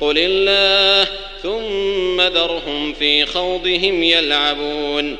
قل الله ثم ذرهم في خوضهم يلعبون